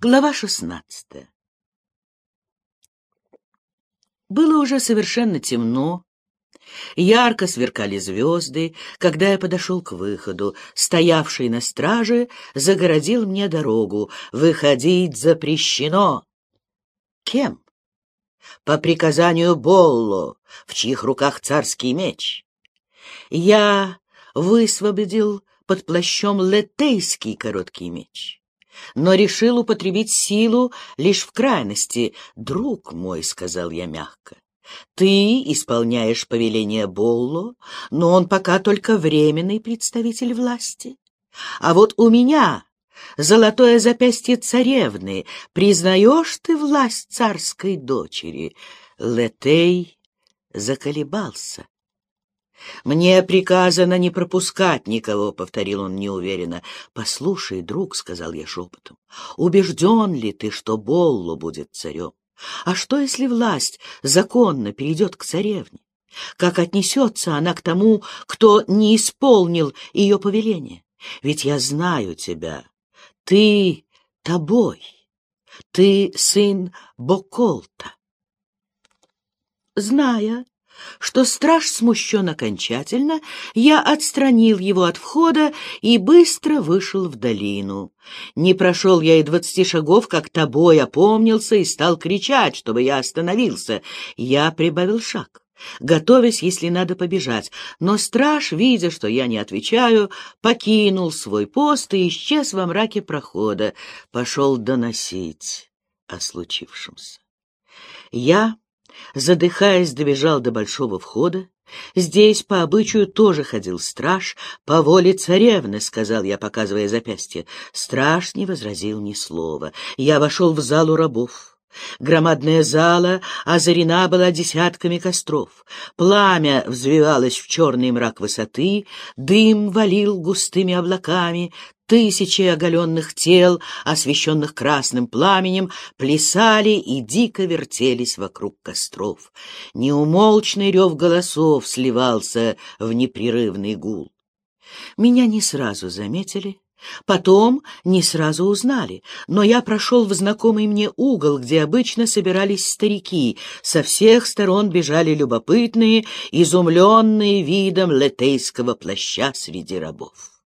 Глава шестнадцатая. Было уже совершенно темно. Ярко сверкали звезды, когда я подошел к выходу. Стоявший на страже загородил мне дорогу. Выходить запрещено. Кем? По приказанию Болло, в чьих руках царский меч. Я высвободил под плащом летейский короткий меч но решил употребить силу лишь в крайности. «Друг мой», — сказал я мягко, — «ты исполняешь повеление Болло, но он пока только временный представитель власти. А вот у меня золотое запястье царевны. Признаешь ты власть царской дочери?» Летей заколебался. «Мне приказано не пропускать никого», — повторил он неуверенно. «Послушай, друг», — сказал я шепотом, — «убежден ли ты, что Болло будет царем? А что, если власть законно перейдет к царевне? Как отнесется она к тому, кто не исполнил ее повеление? Ведь я знаю тебя. Ты тобой. Ты сын Боколта. Зная, что страж смущен окончательно, я отстранил его от входа и быстро вышел в долину. Не прошел я и двадцати шагов, как тобой опомнился и стал кричать, чтобы я остановился. Я прибавил шаг готовясь, если надо, побежать. Но страж, видя, что я не отвечаю, покинул свой пост и исчез во мраке прохода, пошел доносить о случившемся. Я задыхаясь, добежал до большого входа. Здесь по обычаю тоже ходил страж, по воле царевны, — сказал я, показывая запястье. Страж не возразил ни слова. Я вошел в залу рабов. Громадная зала озарена была десятками костров. Пламя взвивалось в черный мрак высоты, дым валил густыми облаками, тысячи оголенных тел, освещенных красным пламенем, плясали и дико вертелись вокруг костров. Неумолчный рев голосов сливался в непрерывный гул. Меня не сразу заметили, Потом не сразу узнали, но я прошел в знакомый мне угол, где обычно собирались старики. Со всех сторон бежали любопытные, изумленные видом летейского плаща среди рабов.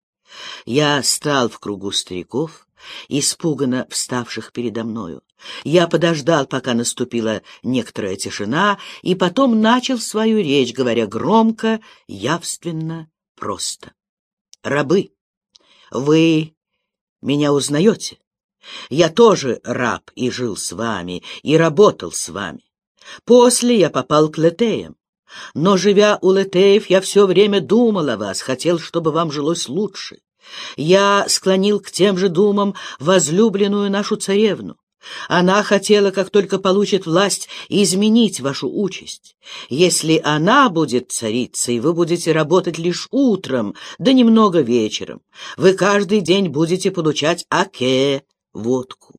Я стал в кругу стариков, испуганно вставших передо мною. Я подождал, пока наступила некоторая тишина, и потом начал свою речь, говоря громко, явственно, просто. «Рабы!» Вы меня узнаете? Я тоже раб и жил с вами, и работал с вами. После я попал к Летеям. Но, живя у Летеев, я все время думал о вас, хотел, чтобы вам жилось лучше. Я склонил к тем же думам возлюбленную нашу царевну. Она хотела, как только получит власть, изменить вашу участь. Если она будет царицей, вы будете работать лишь утром, да немного вечером. Вы каждый день будете получать аке, водку.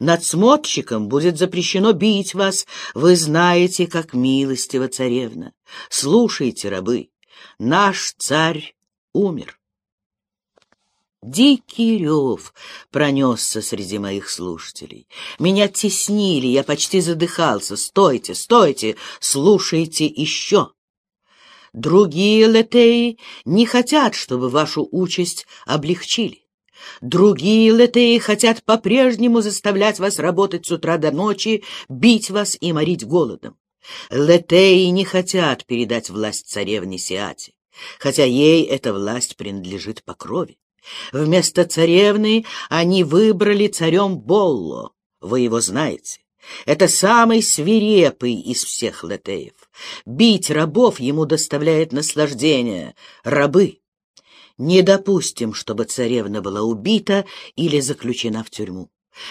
Надсмотрщикам будет запрещено бить вас. Вы знаете, как милостива царевна. Слушайте, рабы, наш царь умер. Дикий рев пронесся среди моих слушателей. Меня теснили, я почти задыхался. «Стойте, стойте, слушайте еще!» Другие летеи не хотят, чтобы вашу участь облегчили. Другие летеи хотят по-прежнему заставлять вас работать с утра до ночи, бить вас и морить голодом. Летеи не хотят передать власть царевне Сиате, хотя ей эта власть принадлежит по крови. Вместо царевны они выбрали царем Болло. Вы его знаете. Это самый свирепый из всех латеев. Бить рабов ему доставляет наслаждение. Рабы. Не допустим, чтобы царевна была убита или заключена в тюрьму.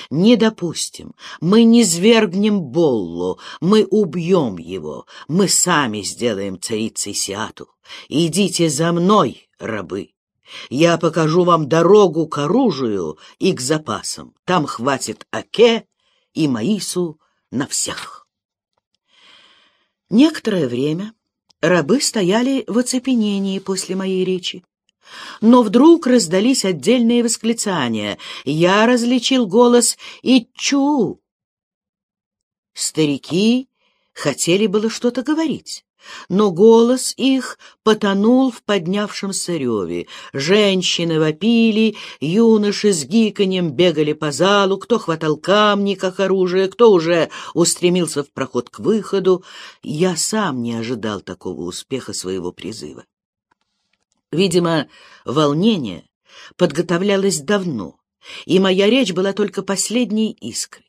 Не допустим. Мы не свергнем Боллу, мы убьем его. Мы сами сделаем царицей Сиату. Идите за мной, рабы. Я покажу вам дорогу к оружию и к запасам. Там хватит Аке и Маису на всех. Некоторое время рабы стояли в оцепенении после моей речи. Но вдруг раздались отдельные восклицания. Я различил голос «Ичу!». Старики хотели было что-то говорить но голос их потонул в поднявшемся реве. Женщины вопили, юноши с гиканьем бегали по залу, кто хватал камни, как оружие, кто уже устремился в проход к выходу. Я сам не ожидал такого успеха своего призыва. Видимо, волнение подготовлялось давно, и моя речь была только последней искрой.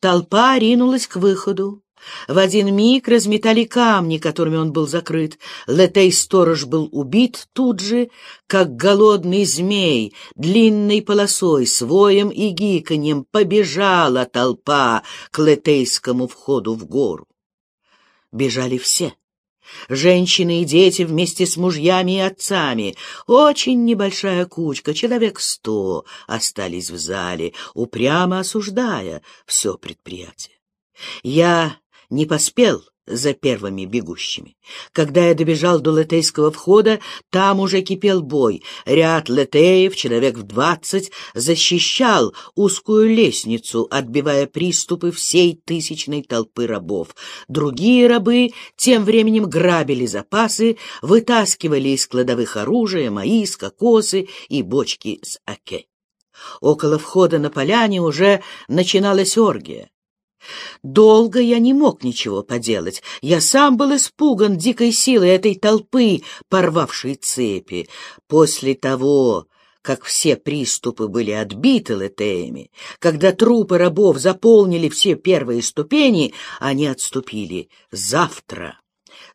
Толпа ринулась к выходу. В один миг разметали камни, которыми он был закрыт. Летей-сторож был убит тут же, как голодный змей, длинной полосой, своем и гиканьем побежала толпа к летейскому входу в гору. Бежали все. Женщины и дети вместе с мужьями и отцами. Очень небольшая кучка, человек сто, остались в зале, упрямо осуждая все предприятие. Я не поспел за первыми бегущими. Когда я добежал до летейского входа, там уже кипел бой. Ряд летеев, человек в двадцать, защищал узкую лестницу, отбивая приступы всей тысячной толпы рабов. Другие рабы тем временем грабили запасы, вытаскивали из кладовых оружия, маис, кокосы и бочки с оке. Около входа на поляне уже начиналась оргия. Долго я не мог ничего поделать. Я сам был испуган дикой силой этой толпы, порвавшей цепи. После того, как все приступы были отбиты летеями, когда трупы рабов заполнили все первые ступени, они отступили. Завтра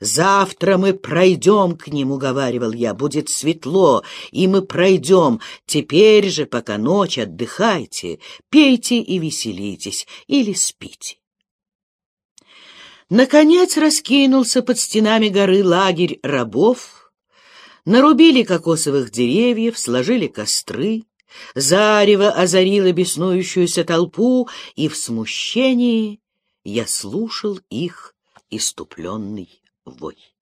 «Завтра мы пройдем к ним», — уговаривал я, — «будет светло, и мы пройдем. Теперь же, пока ночь, отдыхайте, пейте и веселитесь, или спите». Наконец раскинулся под стенами горы лагерь рабов, нарубили кокосовых деревьев, сложили костры, зарево озарило беснующуюся толпу, и в смущении я слушал их иступленный вой.